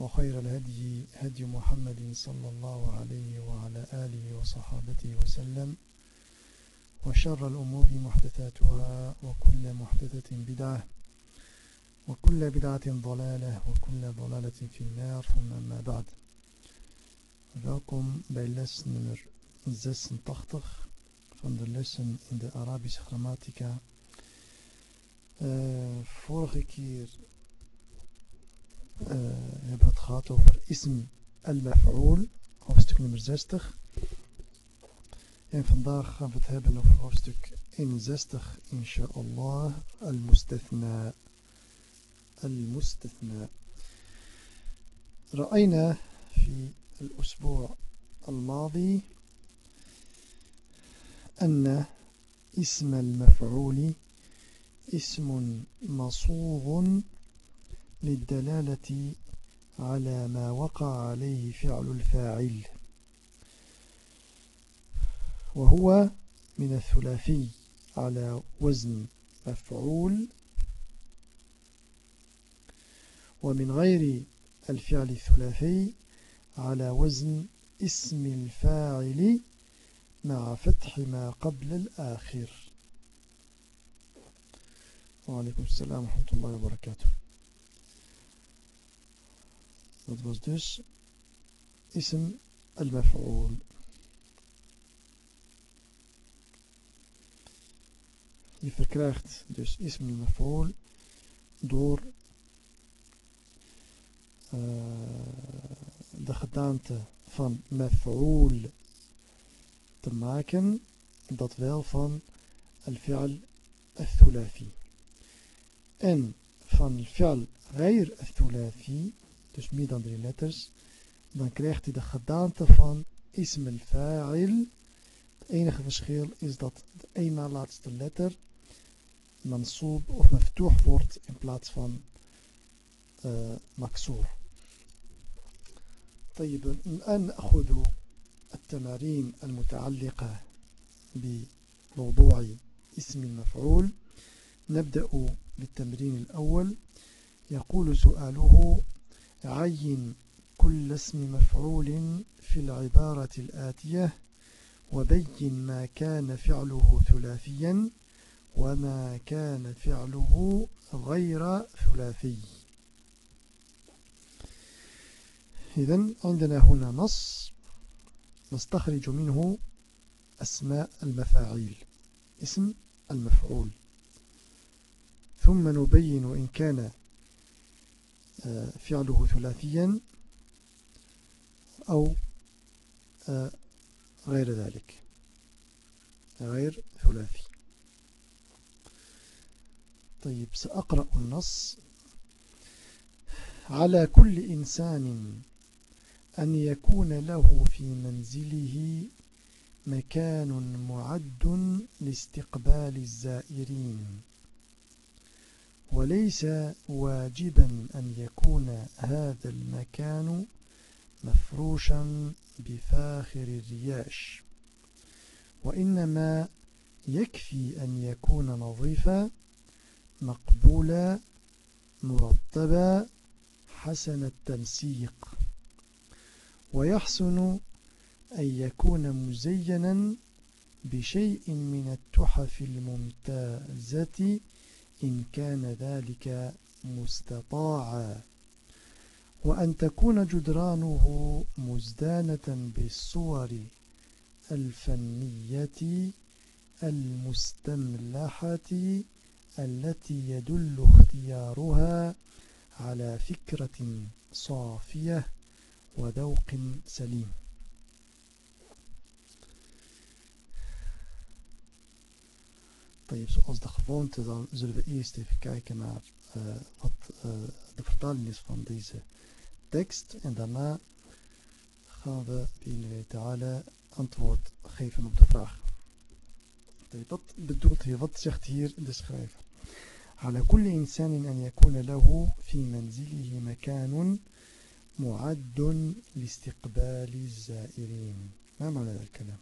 وخير الهدي هدي محمد صلى الله عليه وعلى آله وصحابته وسلم وشر الأمور محدثاتها وكل محدثة بدعة وكل بدعة ضلالة وكل ضلالة في النار ثم أما بعد Welkom bij les nummer 86 van de lessen in de Arabische grammatica. Uh, vorige keer uh, hebben we het gehad over ism al-maf'ul, hoofdstuk nummer 60. En vandaag gaan we het hebben over hoofdstuk 61, inshallah, al-mustathna. Al-mustathna. رأينا في الأسبوع الماضي أن اسم المفعول اسم مصوغ للدلالة على ما وقع عليه فعل الفاعل وهو من الثلاثي على وزن مفعول ومن غير الفعل الثلاثي على وزن اسم الفاعل مع فتح ما قبل الآخر. وعليكم السلام ورحمة الله وبركاته. Dat was dus ism al-maf'ul. Je verkrijgt dus ism al-maf'ul door uh, de gedaante van maf'ul te maken, dat wel van al-fi'al al-thulafi. En van al-fi'al غير الثلاثي dus meer dan drie letters, dan krijgt hij de gedaante van ism al-fa'il. Het enige verschil is dat de een na laatste letter mansoob of maftuh wordt in plaats van uh, maksoor. طيب الآن نأخذ التمارين المتعلقة بموضوع اسم المفعول نبدأ بالتمرين الأول يقول سؤاله عين كل اسم مفعول في العبارة الآتية وبين ما كان فعله ثلاثيا وما كان فعله غير ثلاثي. إذن عندنا هنا نص نستخرج منه أسماء المفاعيل اسم المفعول. ثم نبين إن كان فعله ثلاثيا أو غير ذلك. غير ثلاثي. طيب سأقرأ النص. على كل إنسان أن يكون له في منزله مكان معد لاستقبال الزائرين. وليس واجبا أن يكون هذا المكان مفروشا بفاخر الرياش وإنما يكفي أن يكون نظيفا مقبولا مرتبا حسن التنسيق. ويحسن أن يكون مزينا بشيء من التحف الممتازة إن كان ذلك مستطاعا. وأن تكون جدرانه مزدانة بالصور الفنية المستملحة التي يدل اختيارها على فكرة صافية وذوق سليم. zoals de gewoonte dan zullen we eerst even kijken naar uh, wat uh, de vertaling is van deze tekst en daarna gaan we binnen ta'ala antwoord geven op de vraag. Dat bedoelt hier, wat zegt hier de schrijver? على كل إنسان أن يكون له في منزله مكان معد لاستقبال الزائرين ما معنى هذا الكلام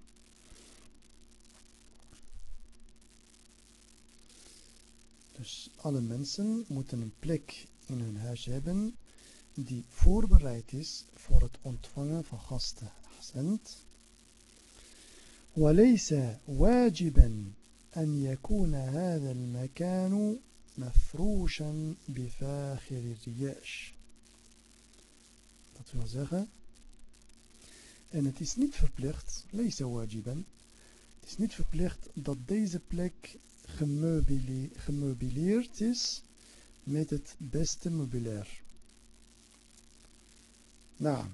Dus alle mensen moeten een plek in hun huis hebben die voorbereid is voor het ontvangen van gasten. Ahsend. وليس واجبا أن يكون هذا المكان مفروشا بفاخر الرياش Dat wil zeggen, en het is niet verplicht, lees wajiban, het is niet verplicht dat deze plek gemeubileerd is met het beste meubilair. نعم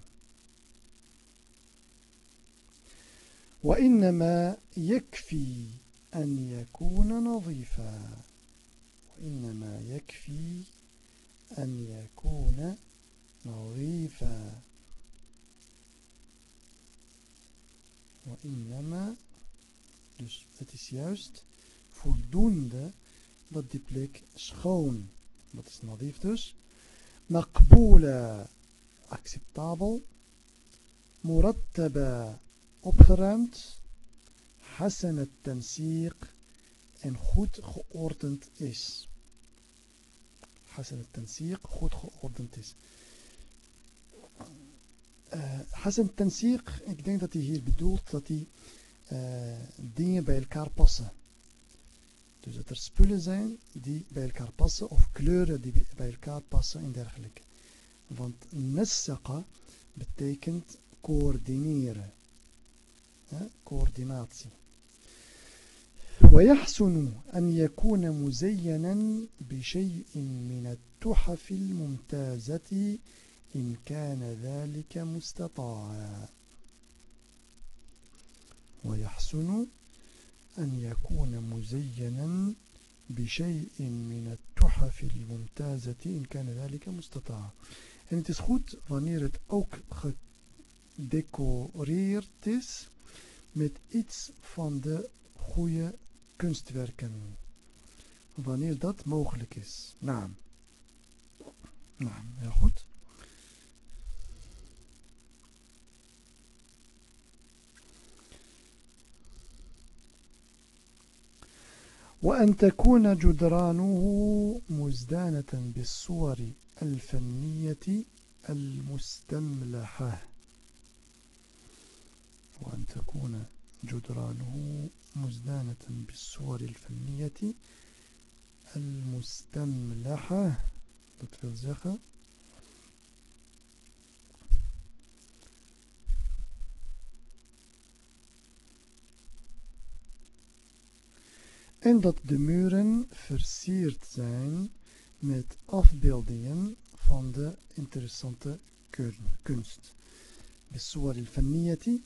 وإنما يكفي أن يكون نظيفا وإنما يكفي أن يكون نظيفا وإنما dus het is juist voldoende dat die plek schoon, dat is nadief dus, maqboola, acceptabel, murattaba, opgeruimd, hasan het tansiq en goed geordend is. Hasan het tansiq, goed geordend is. Uh, Hasan tansiq, ik denk dat hij hier bedoelt dat uh, dingen bij elkaar passen. Dus dat er spullen zijn die bij elkaar passen of kleuren die bij elkaar passen en dergelijke. Want nassaqa betekent coördineren. Ja, coördinatie. ويحسن أن يكون مزينا بشيء من التحف الممتازة إن كان ذلك مستطاعا ويحسن أن يكون مزينا بشيء من التحف الممتازة إن كان ذلك مستطاعا En het is goed wanneer het ook gedecoreerd is met iets van de goede kunstwerken. Wanneer dat mogelijk is. Naam. Naam, heel goed. وأن تكون جدرانه مزدانة بالصور الفنية المستملحة. وأن تكون جدرانه مزدانة بالصور الفنية المستملحة. dat wil en dat de muren versierd zijn met afbeeldingen van de interessante kunst. بالصور الفنية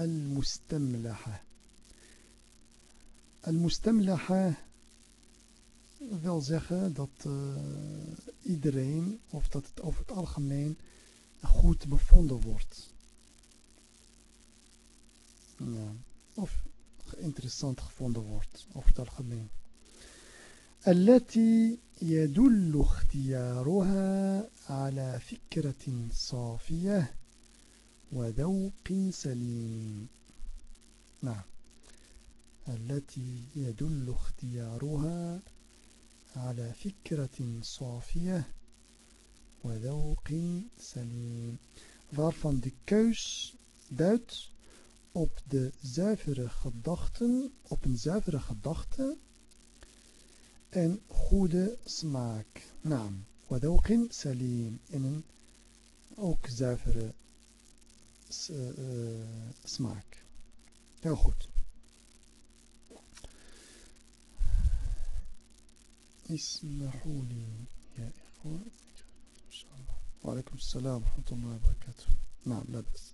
المستملحة المستملحة wil zeggen dat uh, iedereen, of dat het over het algemeen goed bevonden wordt. Ja. Of interessant gevonden wordt over het algemeen. التي يدل اختيارها على فكرة صافية وذوق سليم. نعم. التي يدل اختيارها على فكرة صافية وذوق سليم. Waarvan de keus duidt op de zuivere gedachten, op een zuivere gedachte en goede smaak. Naam. Wadawqin salim. En een ook zuivere uh, smaak. Heel goed. اسمحوا لي يا إخوة إن شاء الله وعليكم السلام ورحمة الله وبركاته نعم لا بأس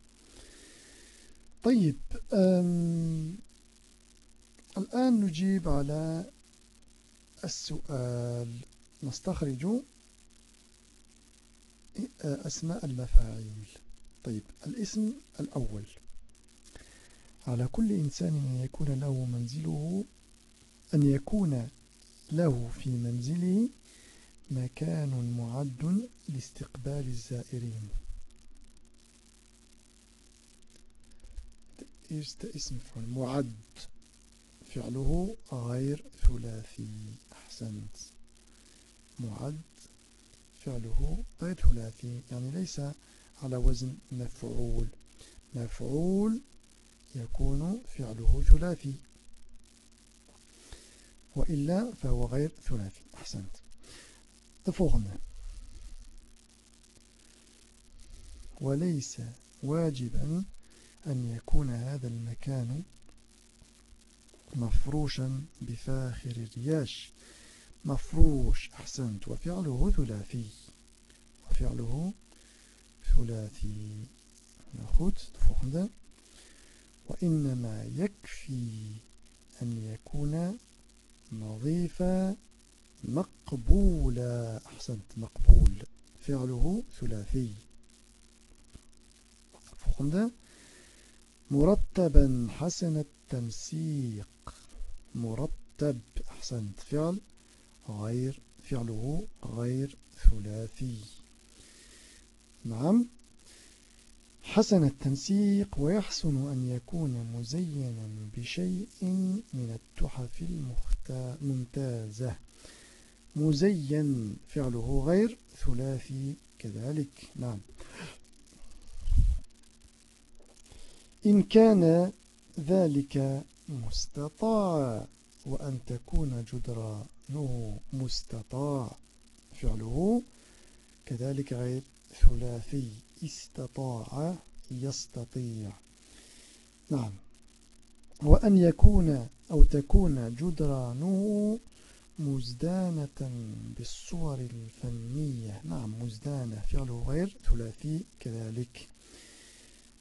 طيب الآن نجيب على السؤال. نستخرج أسماء المفاعيل. طيب الاسم الأول. على كل إنسان أن يكون له منزله أن يكون له في منزله مكان معد لاستقبال الزائرين. Eerste اسم فعل. معد فعله غير ثلاثي. أحسنت. معد فعله غير ثلاثي. يعني ليس على وزن مفعول. مفعول يكون فعله ثلاثي. وإلا فهو غير ثلاثي. أحسنت. de وليس واجبا أن يكون هذا المكان مفروشا بفاخر الرياش. مفروش أحسنت. وفعله ثلاثي. وفعله ثلاثي. goed de وإنما يكفي أن يكون نظيفا مقبولا. أحسنت مقبول. فعله ثلاثي. volgende مرتبا حسن التنسيق مرتب أحسنت فعل غير فعله غير ثلاثي. نعم. حسن التنسيق ويحسن أن يكون مزينا بشيء من التحف الممتازة. مزين فعله غير ثلاثي كذلك. نعم. إن كان ذلك مستطاع وأن تكون جدرانه مستطاع. فعله كذلك غير ثلاثي. استطاع يستطيع. نعم. وأن يكون أو تكون جدرانه مزدانة بالصور الفنية. نعم مزدانة. فعله غير ثلاثي كذلك.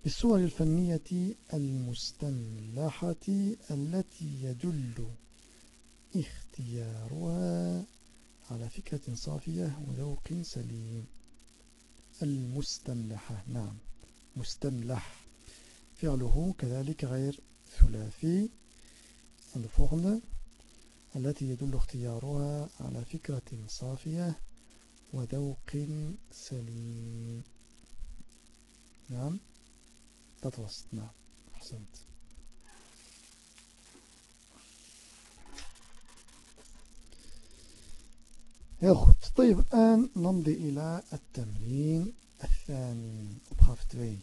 بالصور الفنية المستملحة التي يدل اختيارها على فكرة صافية وذوق سليم. المستملحة نعم مستملح فعله كذلك غير ثلاثي. De التي يدل اختيارها على فكرة صافية وذوق سليم. نعم. Dat was het نعم أحسنت Heel goed. طيب الآن نمضي إلى التمرين الثاني opgave 2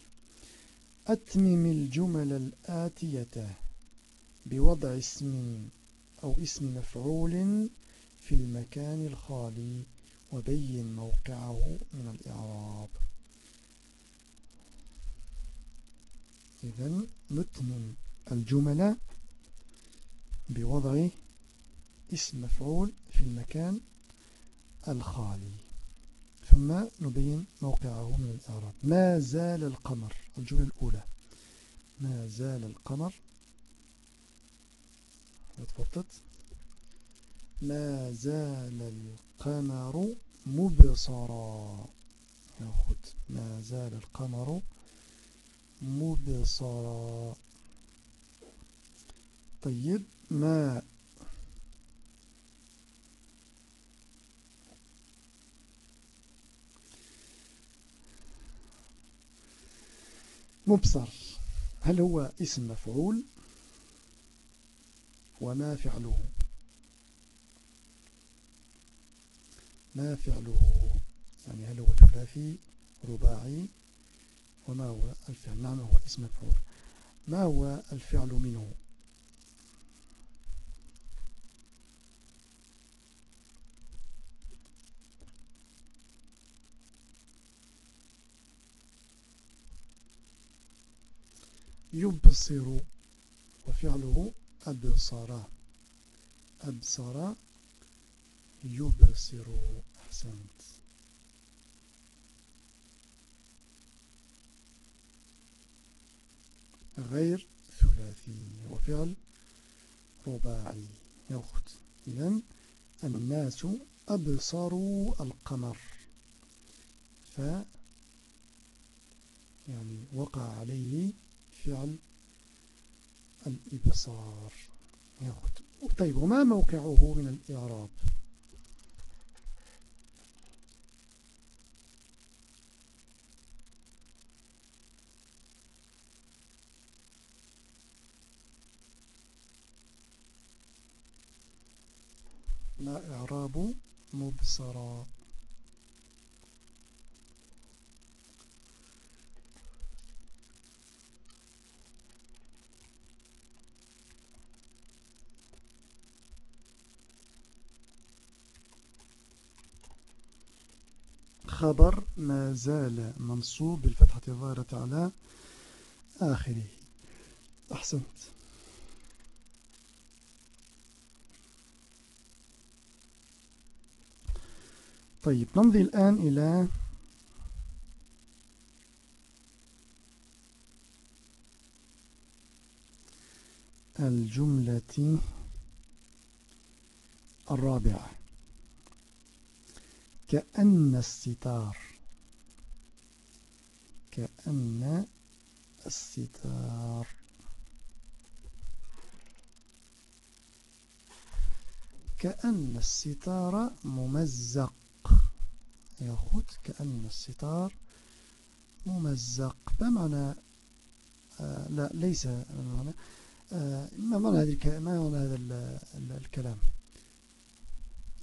أتمم الجمل الآتية بوضع اسم أو اسم مفعول في المكان الخالي وبين موقعه من الإعراب. إذن نتمم الجملة بوضع اسم مفعول في المكان الخالي. ثم نبين موقعه من الإعراب. ما زال القمر؟ الجملة الأولى. ما زال القمر؟ wat ما زال القمر مبصرا. goed ما زال القمر مبصرا طيب ما مبصر؟ هل هو اسم مفعول؟ وما فعله. ما فعله؟ يعني هل هو ثلاثي رباعي؟ وما هو الفعل؟ نعم هو اسم مفعول ما هو الفعل منه؟ يبصر وفعله أبصر. أبصر يبصر. أحسنت. غير ثلاثي وفعل رباعي. يوخت إذن الناس أبصروا القمر. ف يعني وقع عليه فعل الإبصار. طيب وما موقعه من الإعراب ما إعراب مبصرا خبر ما زال منصوب بالفتحة الظاهرة على آخره. أحسنت. طيب نمضي الآن إلى الجملة الرابعة. كأن الستار كأن الستار. كأن الستار ممزق. ياخد كأن الستار ممزق. ما معنى آه لا ليس آه ما معنى هذا ما معنى هذا الكلام؟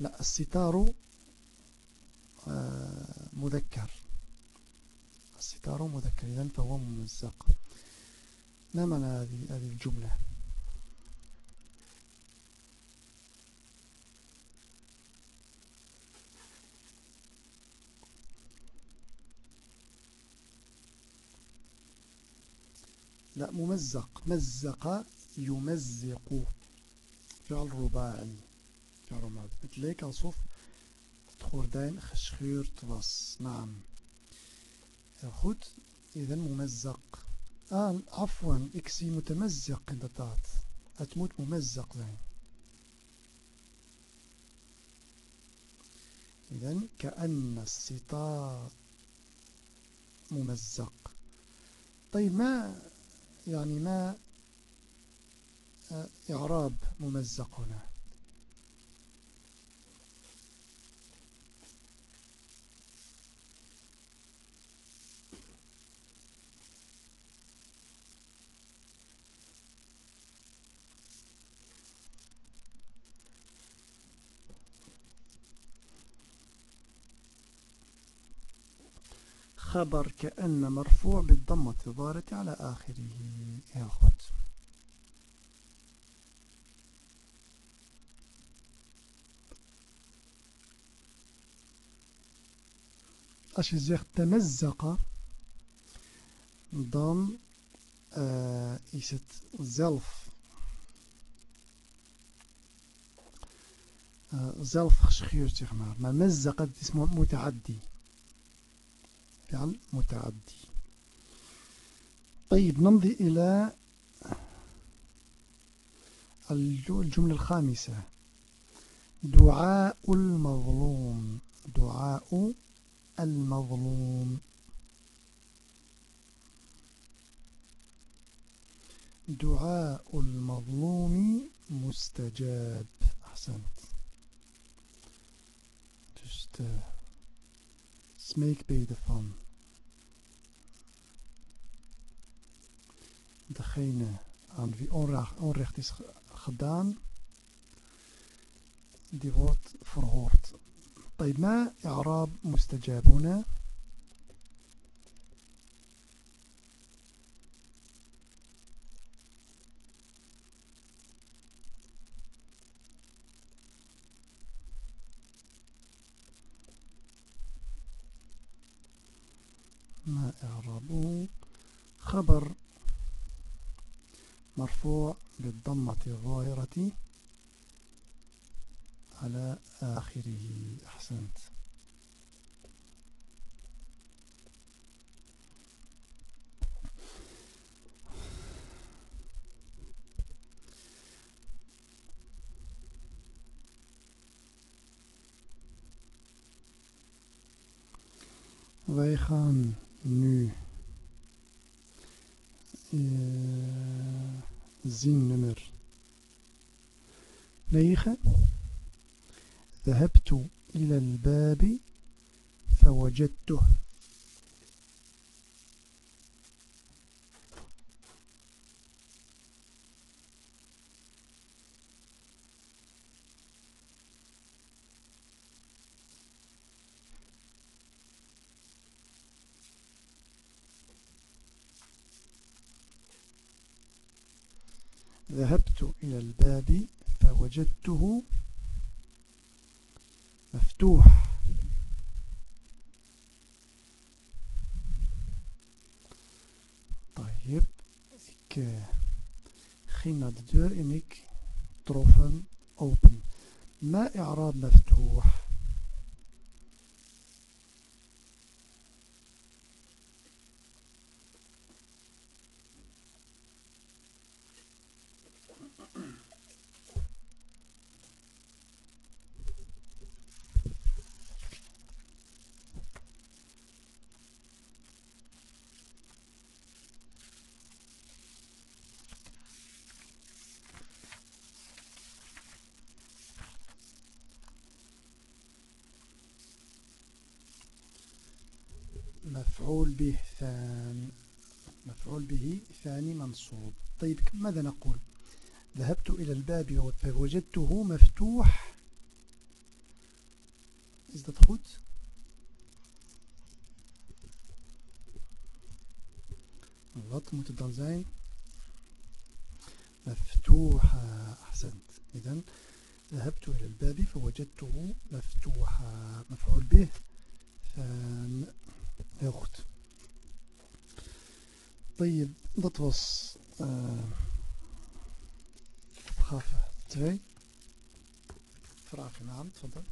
لا الستار آه مذكر. الستار مذكر إذن فهو ممزق. ما معنى هذه هذه الجملة؟ لا ممزق. مزق يمزق. فعل رباعي. فعل يا رماد. اتليك الصوف الخردين خشخير تبص نعم. الخد اذا ممزق. آه عفوا. إكسي متمزق. انتطات اتموت ممزق زين إذن كأن الستار ممزق. طيب ما يعني ما إعراب ممزق هنا خبر كأن مرفوع بالضمة الظاهرة على آخره goed als je zegt temezzaqa dan uh, is het zelf uh, zelf geschuurd zeg maar maar mezzaqa het is mutaaddi فعل متعدي طيب نمضي إلى الجملة الخامسة. دعاء المظلوم. دعاء المظلوم. دعاء المظلوم مستجاب. أحسنت. Uh, smeekbeden van degene aan wie onrecht is gedaan, die wordt verhoord. طيب ما إعراب مستجاب هنا ما إعرابه خبر مرفوع بالضمة الظاهرة على آخره. أحسنت. Wij gaan nu zin nummer 9 ذهبت إلى الباب فوجدته ذهبت إلى الباب فوجدته مفتوح طيب ik ging naar de deur en ik trof hem open ما إعراب مفتوح مفعول به ثاني مفعول به ثاني منصوب طيب ماذا نقول؟ ذهبت إلى الباب فوجدته مفتوح. Is dat goed? Wat? مفتوحا أحسنت. إذن ذهبت إلى الباب فوجدته مفتوحا مفعول به. goed. طيب dat was uh, opgave 2. Vraag in aan, تفضل.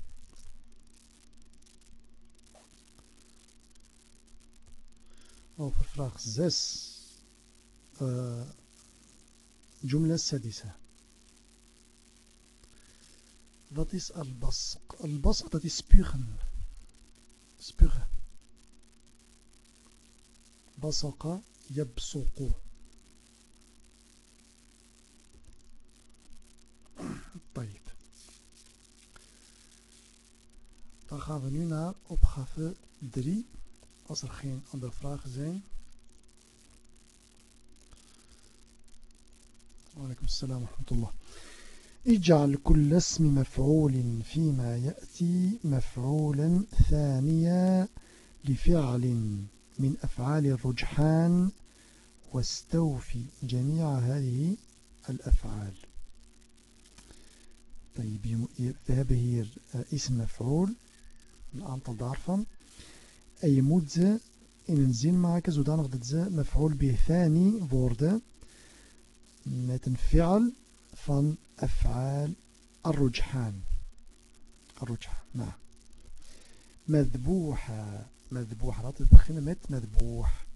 Over vraag 6. Uh, جملة السادسة. Wat is al-basq? Al-basq dat is spugen. Spugen. بصق يبصق طيب dan gaan we nu naar opgave 3 als er geen andere vragen zijn وعليكم السلام ورحمة الله اجعل كل اسم مفعول فيما يأتي مفعولا ثانيا لفعل من أفعال الرجحان واستوفي جميع هذه الأفعال. طيب we hebben hier uh, maf'ul een aantal daarvan en je moet ze in een zin maken zodanig dat ze maf'ul bithani worden met een fi'al van af'al الرجحان الرجحان نعم مذبوحة مذبوح laten we beginnen met مذبوح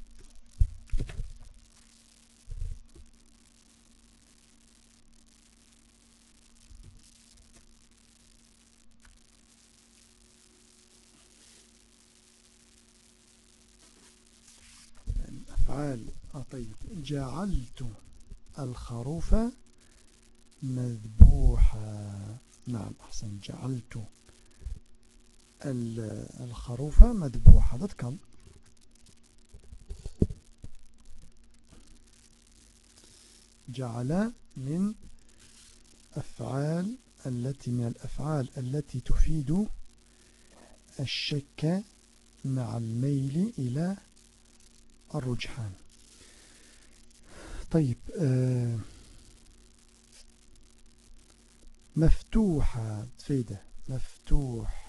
أفعال طيب جعلت الخروف مذبوحا. نعم أحسن. جعلت الخروفة مذبوحة dat جعل من أفعال التي من الأفعال التي تفيد الشك مع الميل إلى الرجحان. طيب آه مفتوحة تفيده مفتوح.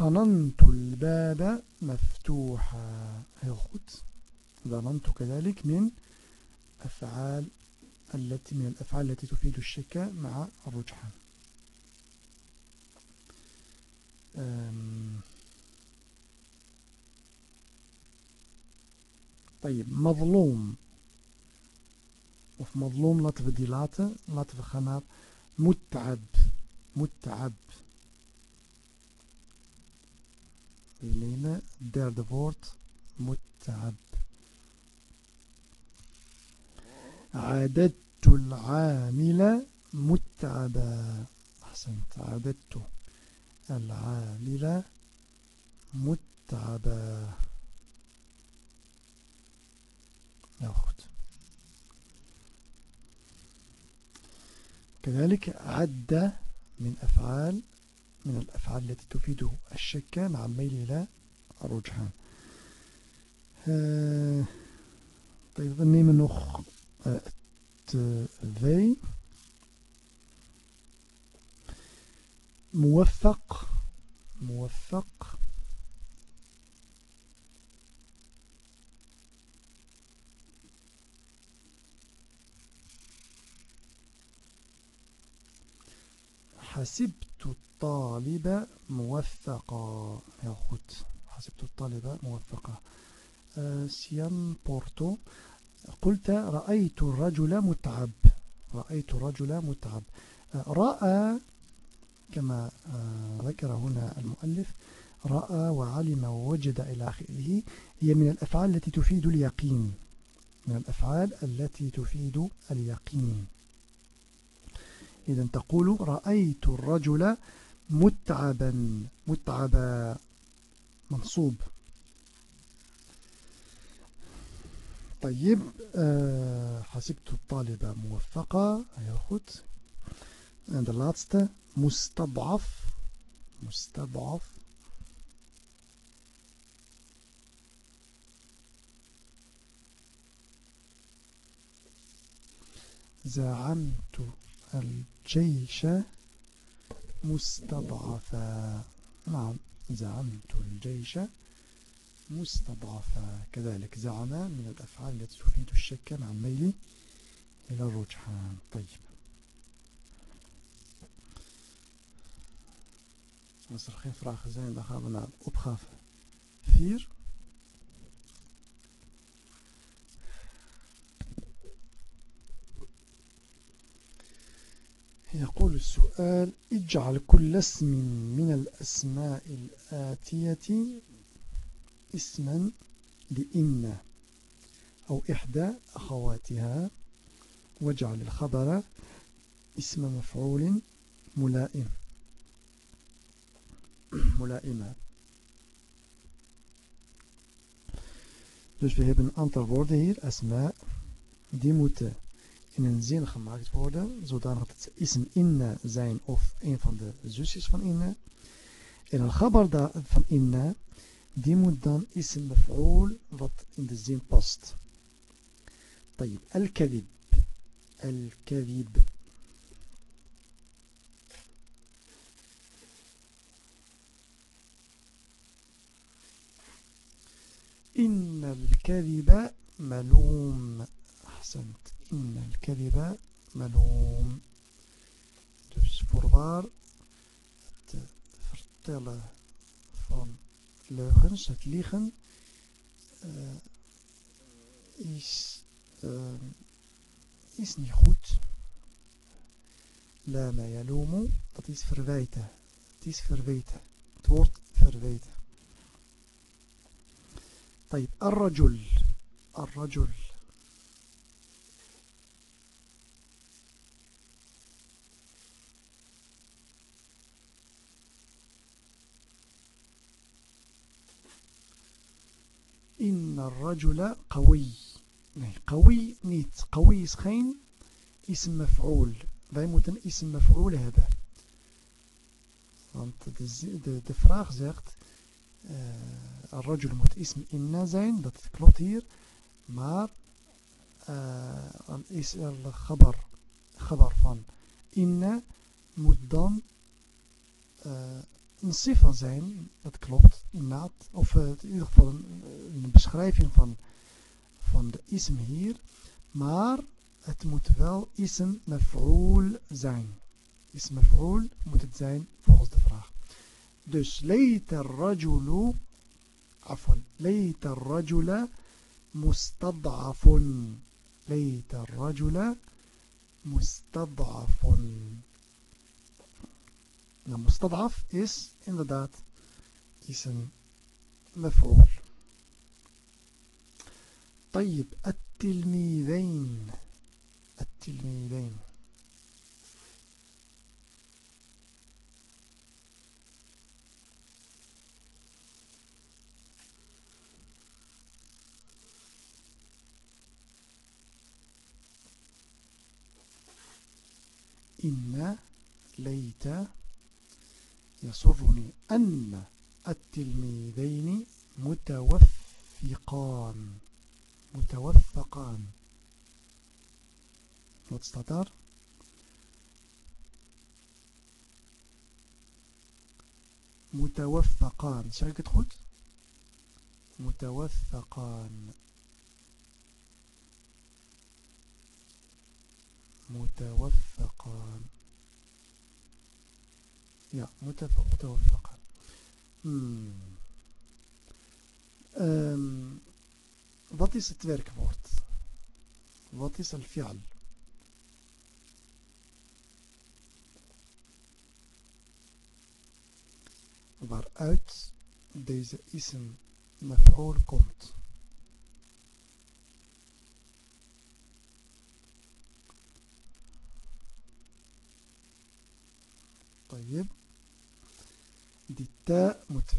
ظننت الباب مفتوحا heel goed ظننت كذلك من أفعال التي من الأفعال التي تفيد الشك مع الرجحان. طيب مظلوم of مظلوم laten we die laten laten we gaan naar متعب متعب het derde woord متعب عددت العامل متعبا أحسنت عددت العامل متعبا goed. كذلك عد من أفعال من الأفعال التي تفيد الشك مع الميل إلى الرجحان طيب نيم nog twee موفق موفق حسبت الطالب موفقا heel goed حسبت الطالب موفقا سيان بورتو. قلت رأيت الرجل متعب. رأيت الرجل متعب. رأى كما ذكر هنا المؤلف رأى وعلم ووجد إلى آخره هي من الأفعال التي تفيد اليقين من الأفعال التي تفيد اليقين. إذا تقول رأيت الرجل متعبا متعبا منصوب. طيب uh, حسبت الطالبة موفقة heel goed en de laatste مستضعف. مستضعف. زعمت الجيش مستضعفا. نعم زعمت الجيش مستضعفا. كذلك زعم من الأفعال التي تفيد الشك مع الميل إلى الرجحان. طيب. Als er geen vragen zijn, dan gaan we naar opgave 4. يقول السؤال اجعل كل اسم من الأسماء الآتية اسما لإن أو إحدى أخواتها واجعل الخبر اسم مفعول ملائم. ملائمة Dus we hebben een aantal woorden hier, asma, die moeten in een zin gemaakt worden, zodanig dat ze ism inna zijn of een van de zusjes van inna. En een gabar van inna, die moet dan ism maf'ul wat in de zin past. طيب الكذب الكذب إن الكذب ملوم أحسنت إن الكذب ملوم dus voorwaar het vertellen van leugens, het liegen uh, is, uh, is niet goed la ma yalumu dat is verwijten het is verweten het woord verweten طيب الرجل الرجل. إن الرجل قوي. نعم قوي نيت. قوي سخين اسم مفعول. دائما اسم مفعول هذا. فهمت دفراغ زغت زي... Al-Rajul moet ism inna zijn, dat klopt hier. Maar eh، dan is al-Khabar khabar van inna moet dan eh، een sifa zijn, dat klopt, inderdaad, of eh، in ieder geval een, beschrijving van, van de ism hier, maar het moet wel ism maf'ul zijn. Ism maf'ul moet het zijn volgens de Dus leed الرجل عفوا ليت الرجل مستضعف. ليت الرجل مستضعف. Nou, mustadaf is inderdaad is een مفعول طيب التلميذين. التلميذين. إن ليت يسرني أن التلميذين متوفقان متوفقان Wat staat? متوفقان zeg ik het? متوفقان متوفقان Ja, متوفقان hmm. um, Wat is het werkwoord? Wat is al-fi'al? waaruit deze ism maf'ul komt. طيب.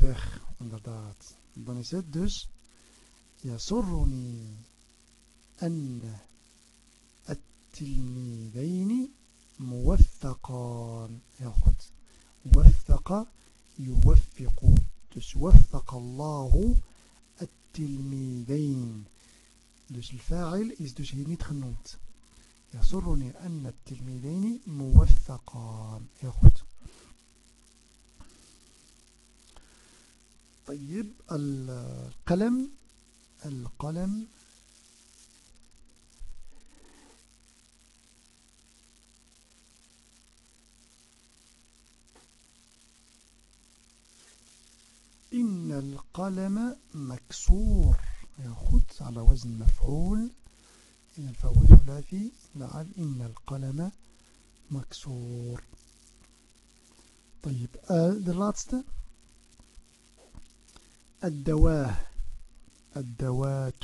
weg inderdaad dan is het dus يسرني أن التلميذين موفقان. يا goed وفق يوفق. dus وفق الله التلميذين. dus الفاعل dus hier niet genoemd يسرني أن التلميذين heel goed طيب القلم القلم. إن القلم مكسور. يا خد على وزن مفعول. إن الفعل ثلاثي. نعم إن القلم مكسور. طيب de laatste الدواه الدوات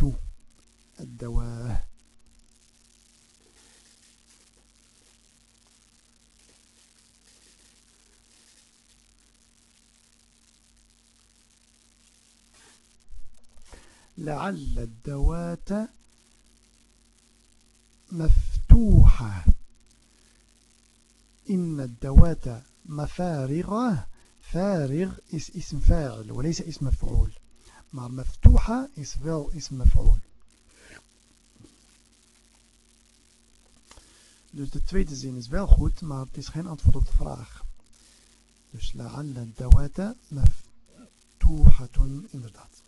الدواه. لعل الدوات مفتوحة. إن الدوات مفارغة. فارغ is اسم فاعل وليس اسم مفعول Maar maftuha is wel ism maf'ul. Dus de tweede zin is wel goed, maar het is geen antwoord op de vraag. Dus la'alla dawata maftuhatun inderdaad.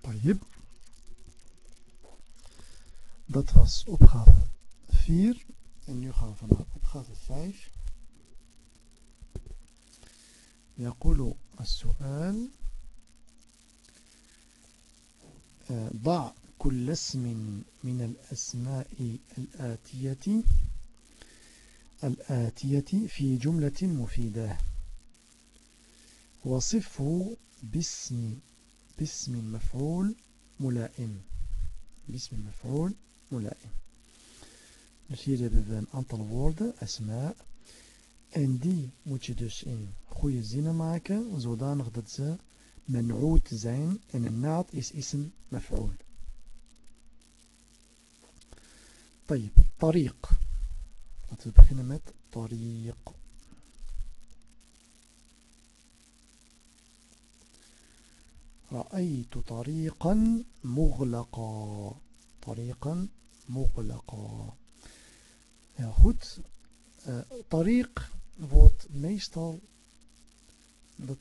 طيب dat was opgave 4 en nu gaan we naar opgave 5 يقول السؤال ضع كل اسم من الأسماء الآتية الآتية في جملة مفيدة. وصفه باسم باسم مفعول ملائم. باسم مفعول ملائم Dus hier hebben we een aantal woorden, asma. En die moet je dus in goede zinnen maken, zodanig dat ze men'oot zijn. En een naad is ism maf'ul. طيب طريق laten we beginnen met طريق رأيت طريقا مغلقا طريقا مغلقا Ja, goed. Uh, tariq wordt meestal, dat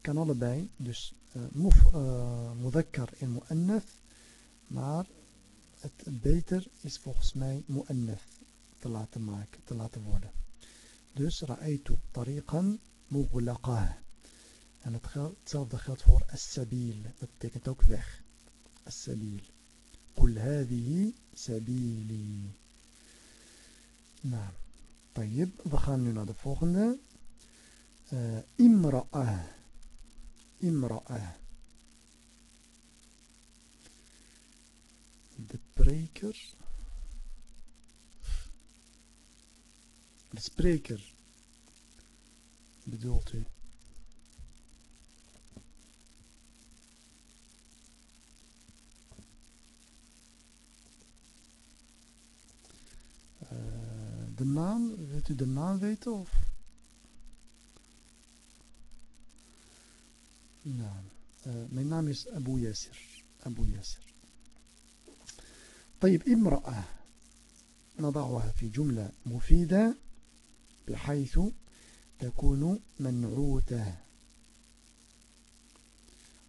kan allebei, dus uh, muf, uh, mudakkar en mu'annath, maar het beter is volgens mij mu'annath te laten maken, te laten worden. Dus ra'aytu tariqan mughlaqah. En het geldt, hetzelfde geldt voor as-sabil. Dat betekent ook weg. As-sabil. قل هذه سبيلي. نعم. طيب دخلنا إلى الفوغنده امرأة. امرأة. البريكر البريكر بدولتي de naam, wilt u de naam weten of? Nou, uh, mijn naam is Abu Yasir. Abu Yasir. طيب امرأة نضعها في جملة مفيدة بحيث تكون منعوتة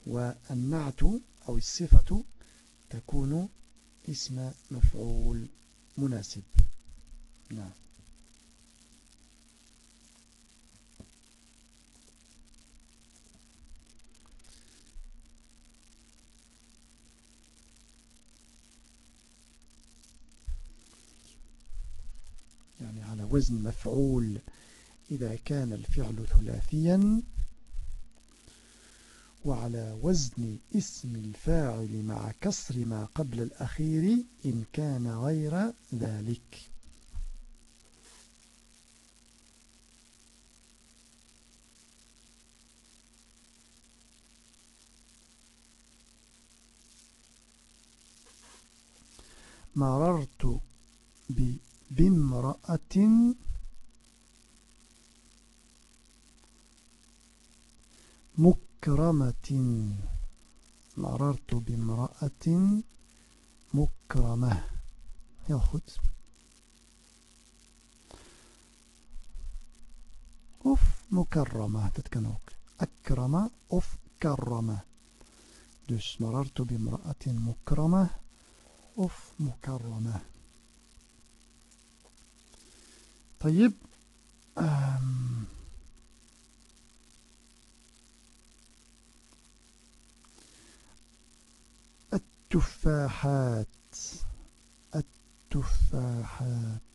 والنعت أو الصفة تكون اسم مفعول مناسب نعم. يعني على وزن مفعول إذا كان الفعل ثلاثيا وعلى وزن اسم الفاعل مع كسر ما قبل الأخير إن كان غير ذلك. مررت بامرأة مكرمة. مررت بامرأة مكرمة. heel of مكرمة dat kan ook أكرم of كرمة. dus مررت بامرأة مكرمة. Of مكرمة. طيب التفاحات. التفاحات.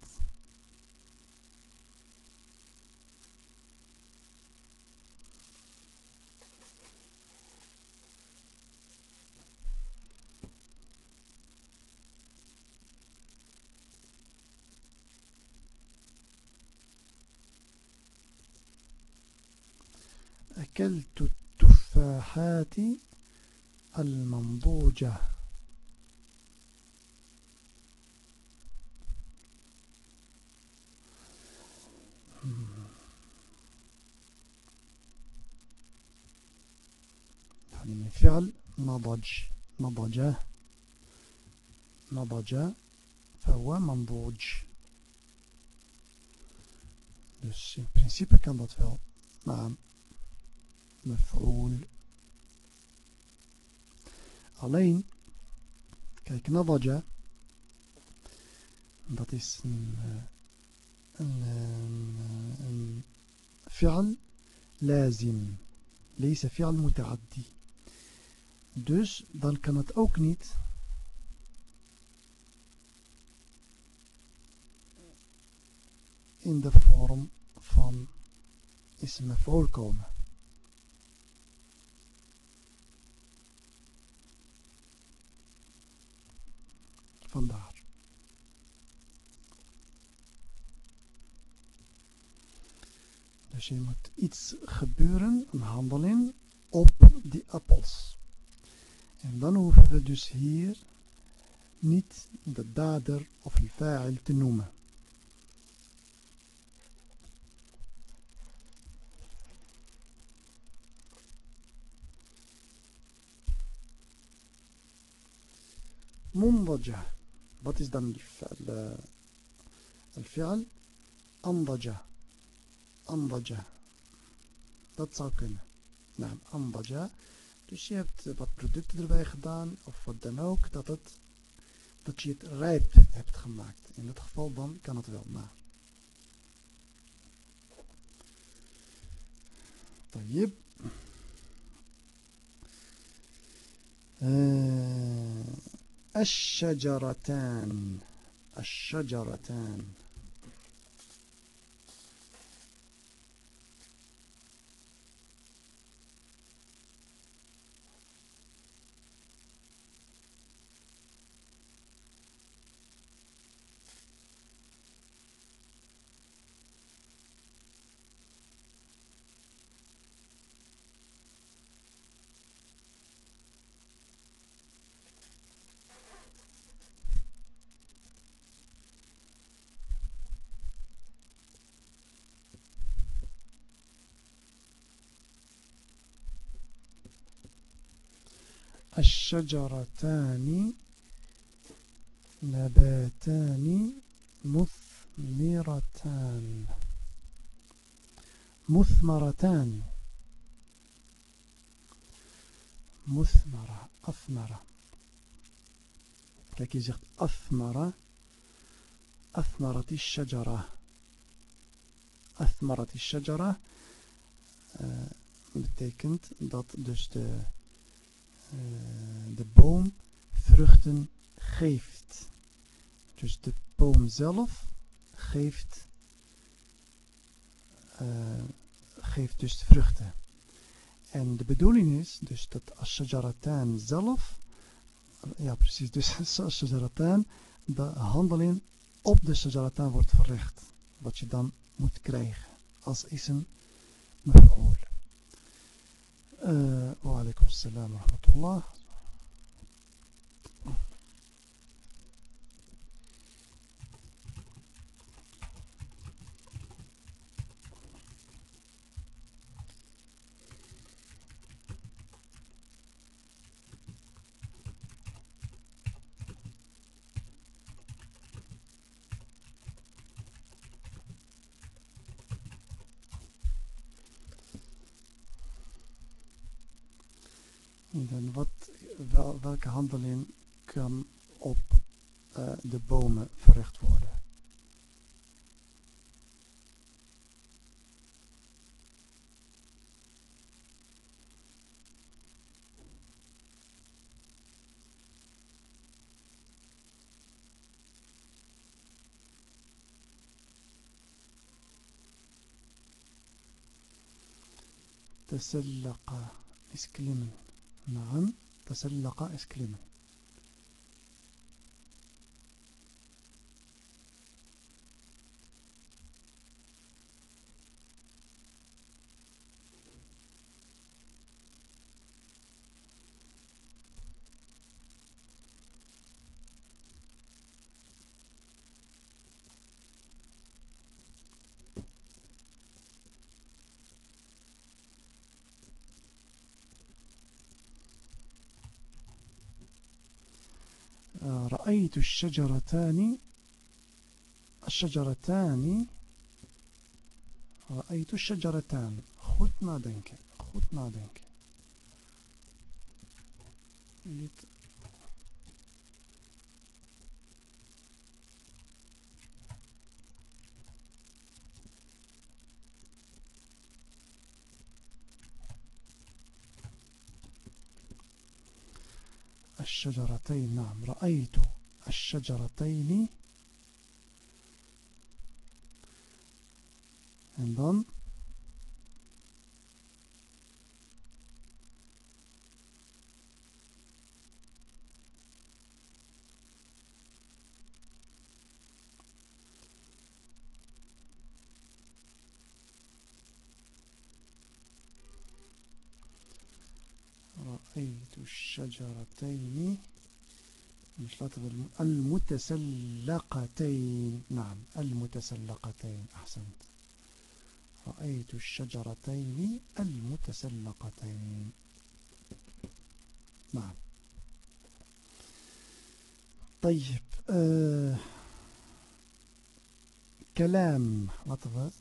أكلت التفاحات المنضوجة يعني من فعل نضج نضج نضج فهو منضوج dus in principe kan dat wel نعم مفعول alleen kijk نضج dat is een, een, een, een فعل لازم ليس فعل متعدي dus dan kan het ook niet in de vorm van ism maf'ul komen vandaar. Dus er moet iets gebeuren, een handeling, op die appels. En dan hoeven we dus hier niet de dader of de fa'il te noemen. منضجة Wat is dan الفعل أنضج أنضج dat zou kunnen nou, أنضج dus je hebt wat producten erbij gedaan of wat dan ook dat, het, dat je het rijp hebt gemaakt in dat geval dan kan het wel nou طيب الشجرتان. الشجرتان. الشجرتان نباتان مثمرتان. مثمرتان. مثمرة أثمرة. je zegt أثمرة أثمرت الشجرة. أثمرت الشجرة betekent dat dus de, de boom vruchten geeft. Dus de boom zelf geeft, uh, geeft dus vruchten. En de bedoeling is dus dat Ashjaratan zelf, ja precies, dus Ashjaratan, de handeling op de Shajaratan wordt verricht. Wat je dan moet krijgen als ism maf'ul. Uh, آه، وعليكم السلام ورحمة الله. handeling kan op uh, de bomen verricht worden? تسلق is klimmen. نعم تسلق اسكليما رأيت الشجرتان الشجرتان رأيت الشجرتان. goed nadenken goed nadenken niet الشجرتين. نعم رأيت الشجرتين. en dan رأيت الشجرتين مش المتسلقتين. نعم المتسلقتين. أحسنت. رأيت الشجرتين المتسلقتين. نعم. طيب آه كلام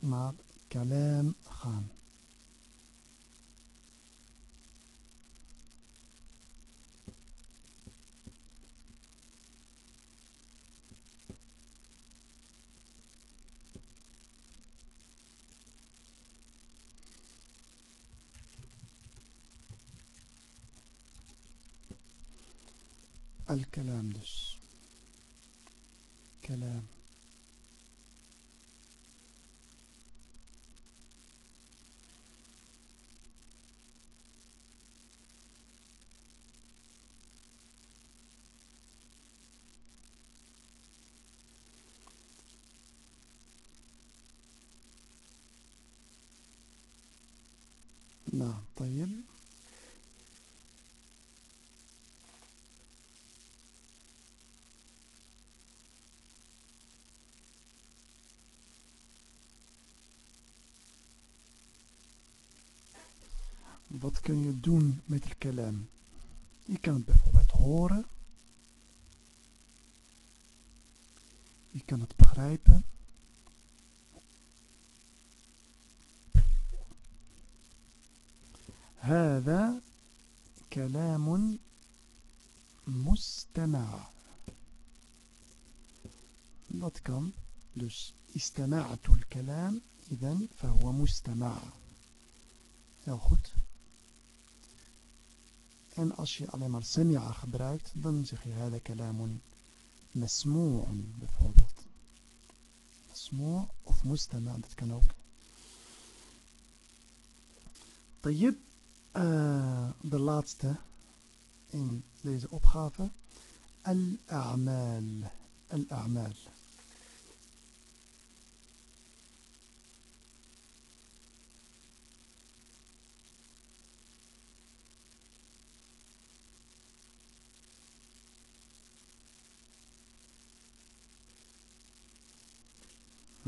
مع كلام خان الكلام dus كلام نعم طيب Wat kun je doen met het kalam? Je kan het bijvoorbeeld horen. Je kan het begrijpen. هذا كلام مستمع dat kan dus استمعت الكلام إذن فهو مستمع heel goed en als je alleen maar sami'a gebruikt dan zeg je هذا كلام مسموع bijvoorbeeld مسموع of مستمع dat kan ook طيب uh, de laatste in deze opgave al-a'mal al-a'mal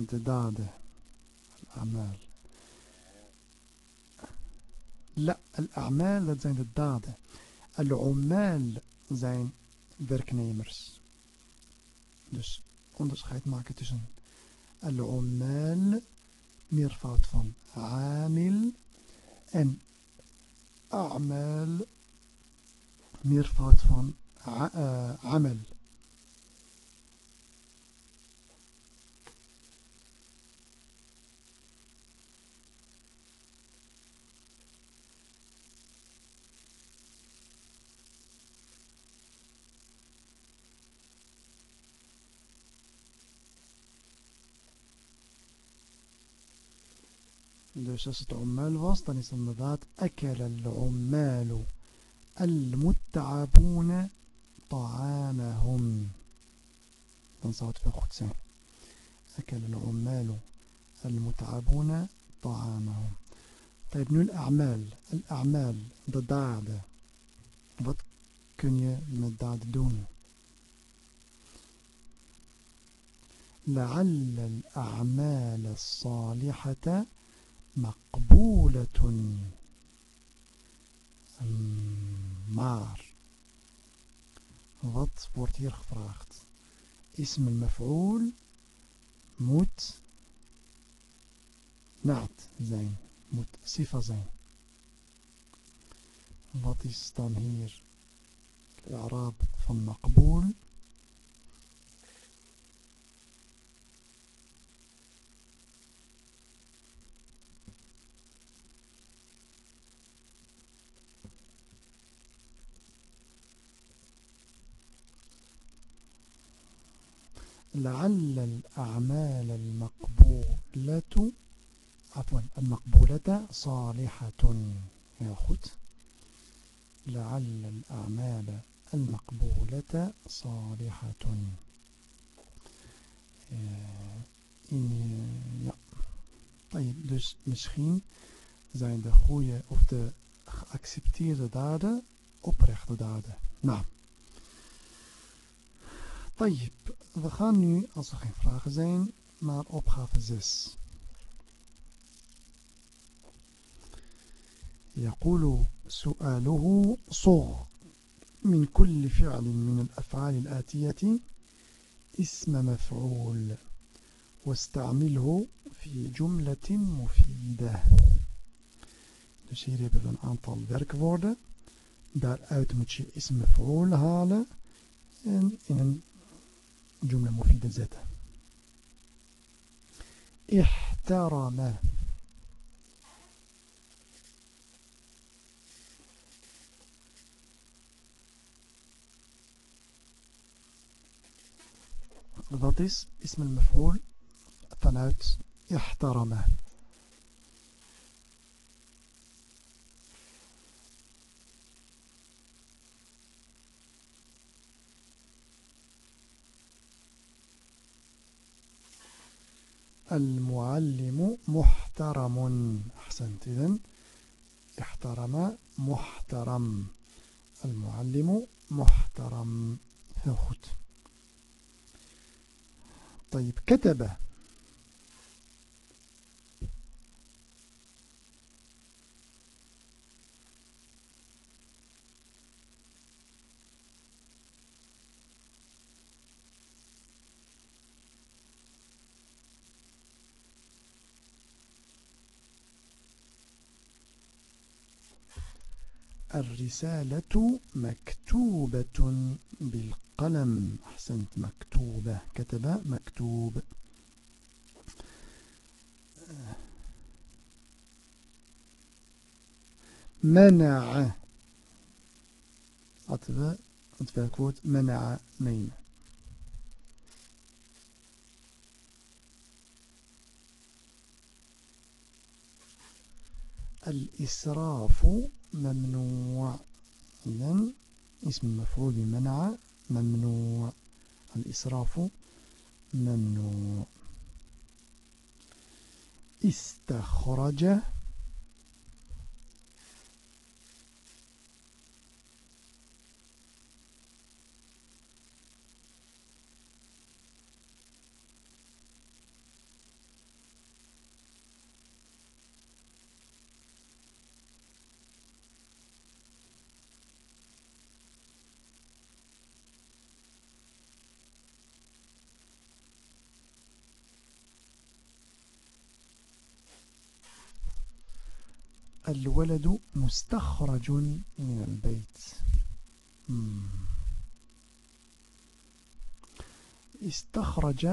de daden al-a'mal La, al-a'mal, dat zijn de daden. Al-ummal zijn werknemers. Dus onderscheid maken tussen al-ummal, meervoud van amil, en a'mal, meervoud van amal. Dus als het ummal was, dan is het inderdaad أكل العمال المتعبون طعامهم. Dan zou het wel goed zijn. أكل العمال المتعبون طعامهم. طيب nu الأعمال. الأعمال, de daden. Wat kun je met daden doen? لعل الأعمال الصالحة مقبولة maar wat wordt hier gevraagd اسم المفعول moet naad zijn moet sifa zijn wat is dan hier de Arab van maqbool لعل الأعمال المقبولة عفوا المقبولة صالحة يا خد لعل الأعمال المقبولة صالحة ja. طيب dus misschien zijn de goede of de geaccepteerde daden oprechte daden. Nou. طيب we gaan nu, als er geen vragen zijn, naar opgave 6. يقول سؤاله صغ من كل فعل من الأفعال الآتية اسم مفعول واستعمله في جملة مفيدة هنا يوجد عدد من الكلمات هناك اسم مفعول هنا وفي جملة مفيدة ذاتها. احترم. is اسم المفعول vanuit احترم. المعلم محترم. أحسنت. إذن احترم محترم. المعلم محترم. heel goed طيب كتب الرسالة مكتوبة بالقلم. أحسنت. مكتوبة. كتب مكتوب. منع. we het werkwoord منع nemen الإسراف ممنوع. إذن اسم مفعول بمنع ممنوع. الإسراف ممنوع. استخرج الولد مستخرج من البيت استخرج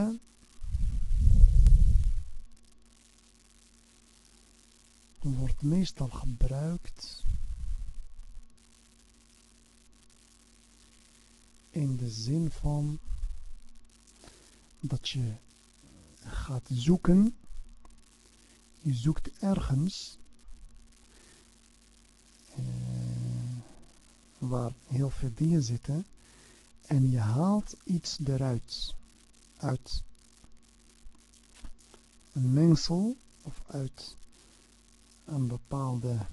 wordt meestal gebruikt in de zin van dat je gaat zoeken je zoekt ergens Eh, waar heel veel dingen zitten en je haalt iets eruit. Uit een mengsel of uit een bepaalde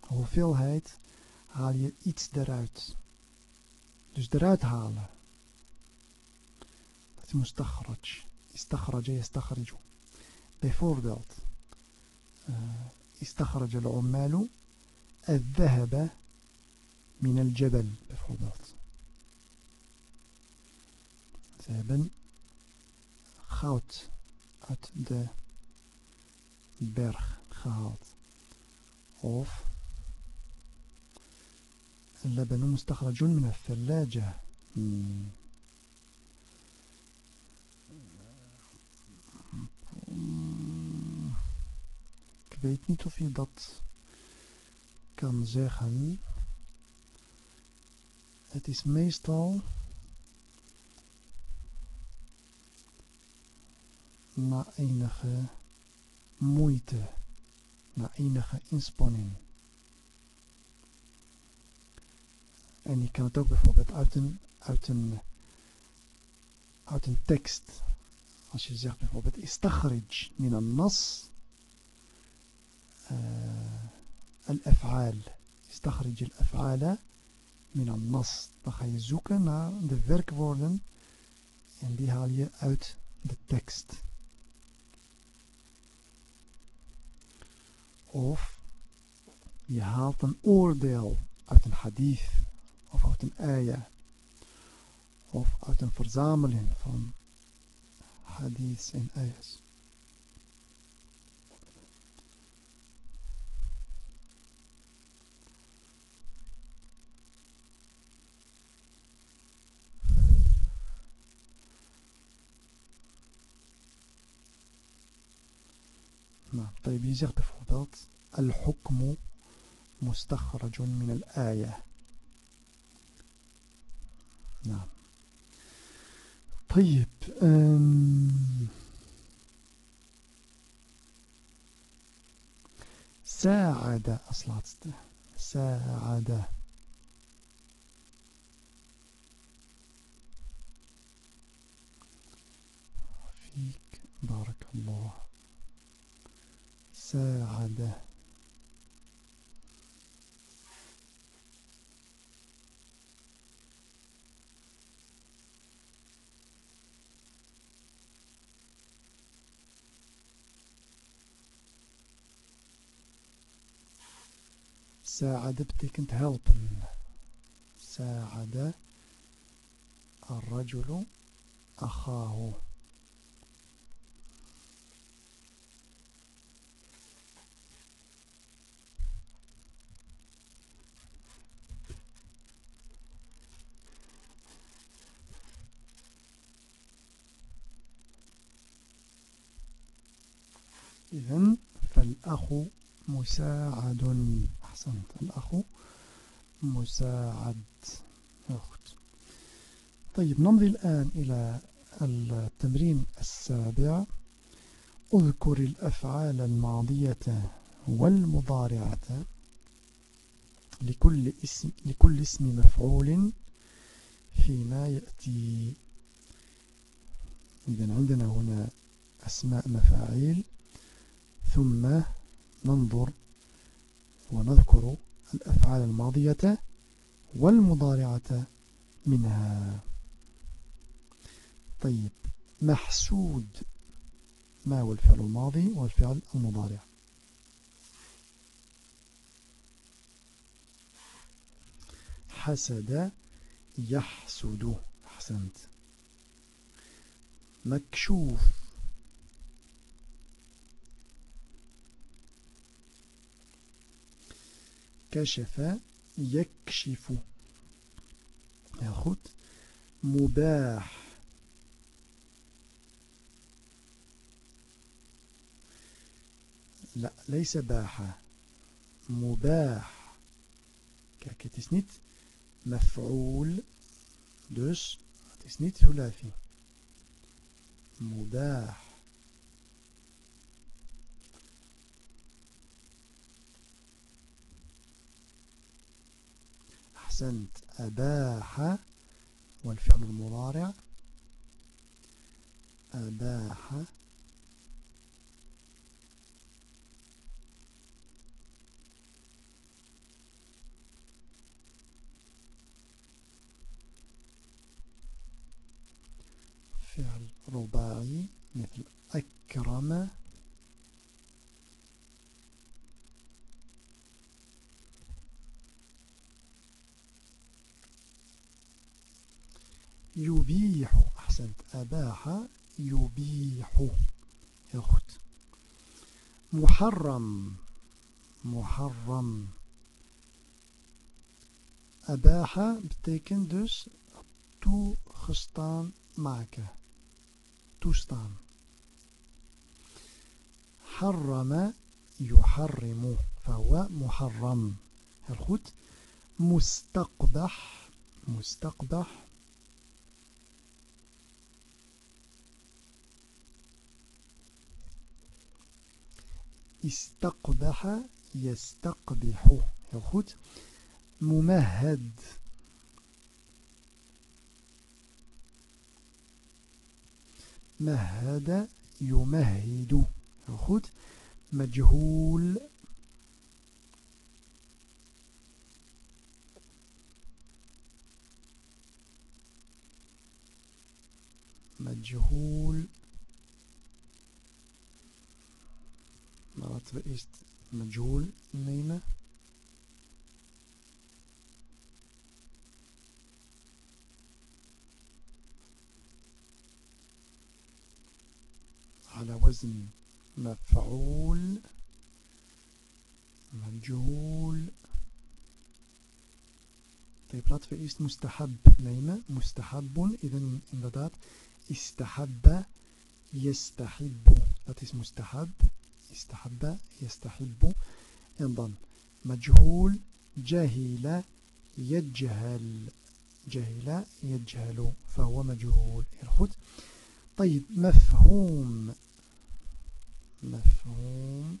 hoeveelheid haal je iets eruit. Dus eruit halen. Dat is mustakhraj. Istakhraja yastakhriju. Bijvoorbeeld. Eh, uh, istakhraja al-ummalu الذهب من الجبل bijvoorbeeld. Ze hebben goud uit de berg gehaald. Of اللبن مستخرج من الثلاجة Ik weet niet of je dat kan zeggen het is meestal na enige moeite, na enige inspanning. En je kan het ook bijvoorbeeld uit een, uit een, uit een tekst. Als je zegt bijvoorbeeld istakhrij min al-nas al-af'al. Istakhrij al-af'ala min al-nas. Dan ga je zoeken naar de werkwoorden en die haal je uit de tekst. Of je haalt een oordeel uit een hadith of uit een ayah of uit een verzameling van hadiths en ayahs. نعم. طيب يزيغ bijvoorbeeld الحكم مستخرج من الآية. نعم. طيب أم ساعد أصلاتste ساعد. فيك بارك الله ساعد ساعد betekent helpen ساعد الرجل أخاه. إذن فالأخ مساعد أحسنت الأخ مساعد. طيب نمضي الآن إلى التمرين السابع. أذكر الأفعال الماضية والمضارعة لكل اسم, لكل اسم مفعول فيما يأتي. إذن عندنا هنا أسماء مفاعيل. ثم ننظر ونذكر الأفعال الماضية والمضارعة منها. طيب محسود ما هو الفعل الماضي والفعل المضارع؟ حسد يحسد أحسنت. مكشوف كشف يكشف. يا goed مباح. لا ليس باحة. مباح. niet مفعول. is niet ثلاثي. مباح. أحسنت أباح والفعل المضارع. أباح. فعل رباعي مثل أكرم. يبيح. أحسنت. أباح يبيح. أخت محرم. محرم. أباح بتكن دوس تو خستان معك. تو توستان. حرم يحرم. فهو محرم. هل خد مستقبح. مستقبح. استقبح يستقبح. Heel goed. ممهد مهد يمهد goed مجهول مجهول maar laten we eerst مجهول nemen على وزن مفعول مجهول. طيب we eerst مستحب nemen مستحب إذن inderdaad استحب يستحب. is مستحب استحب يستحب. dan مجهول جهل يجهل جهل يجهل فهو مجهول. goed طيب مفهوم. مفهوم.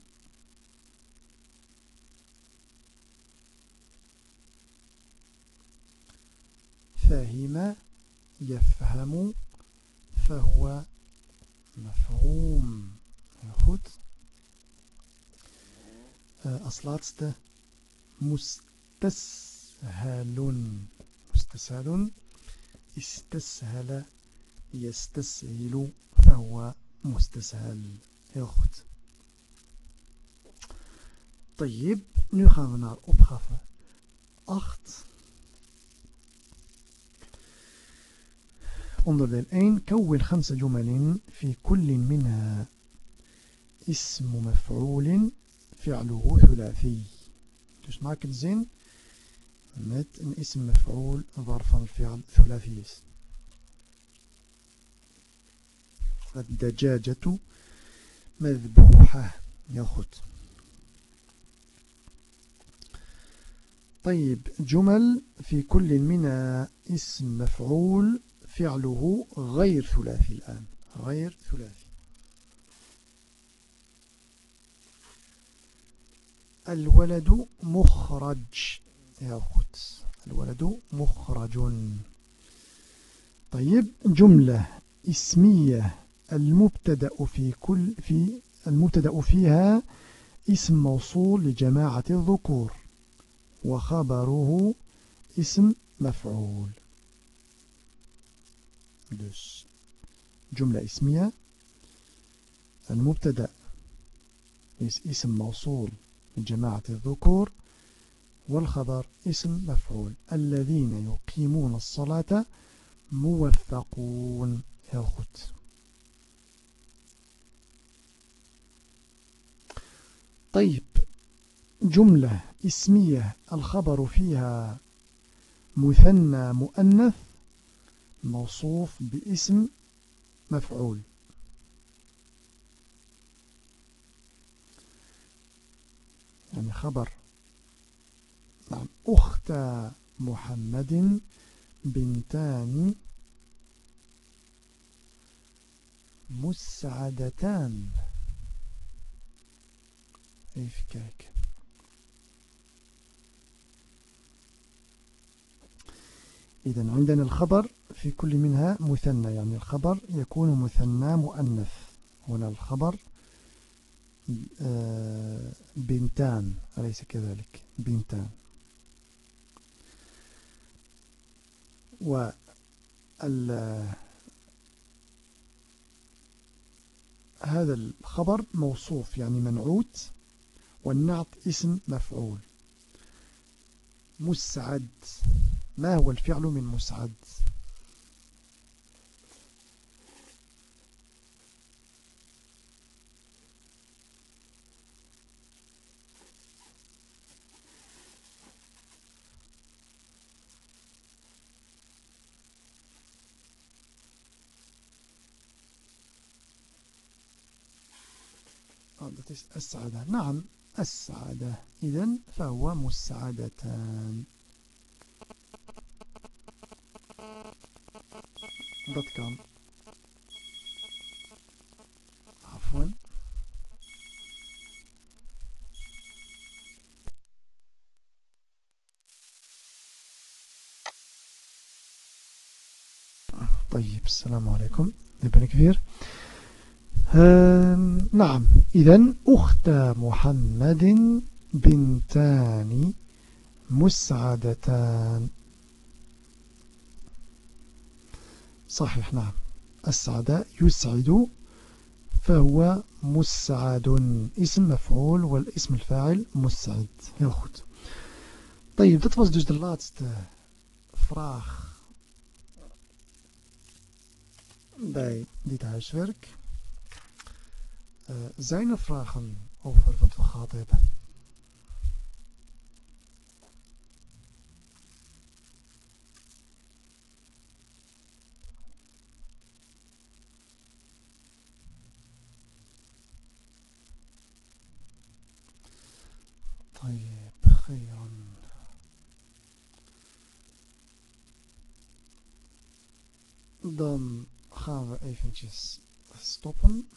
فهم يفهم فهو مفهوم. uh, als laatste مستسهل مستسهل استسهل يستسهل فهو مستسهل. heel goed طيب nu gaan we naar opgave 8 onderdeel 1 كون خمس جمل في كل منها اسم مفعول فعله ثلاثي. Dus maak een zin met een ism maf'ul waarvan الدجاجة مذبوحة. Heel goed. طيب جمل في كل منها اسم مفعول فعله غير ثلاثي الآن. غير ثلاثي. الولد مخرج. يا goed الولد مخرج. طيب جملة اسمية. المبتدأ في كل في المبتدأ فيها اسم موصول لجماعة الذكور وخبره اسم مفعول. dus جملة اسمية. المبتدأ اسم موصول جماعة الذكور والخبر اسم مفعول. الذين يقيمون الصلاة موفقون heel goed طيب جملة اسمية الخبر فيها مثنى مؤنث موصوف باسم مفعول. يعني خبر نعم أخت محمد بنتان مسعدتان Even kijken. إذا عندنا الخبر في كل منها مثنى يعني الخبر يكون مثنى مؤنث هنا الخبر بنتان أليس كذلك؟ بنتان. و هذا الخبر موصوف يعني منعوت والنعت اسم مفعول. مسعد. ما هو الفعل من مسعد؟ Dat السعادة نعم السعادة. إذن فهو مسعدتان. dat kan عفوا. طيب السلام عليكم. ik weer نعم. إذا أخت محمد بنتان مسعدتان. صحيح نعم. السعد يسعد فهو مسعد. اسم مفعول والاسم الفاعل مسعد. heel goed طيب dat was dus de laatste vraag bij dit huiswerk Eh, zijn er vragen over wat we gehad hebben? Dan gaan we eventjes stoppen.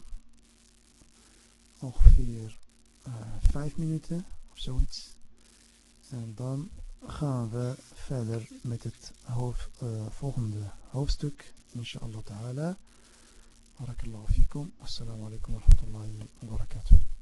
Ongeveer uh, vijf minuten of zoiets. En dan gaan we verder met het hoofd, uh, volgende hoofdstuk. Inshallah ta'ala. Barakallahu fikum. Assalamu alaikum wa rahmatullahi wa barakatuh.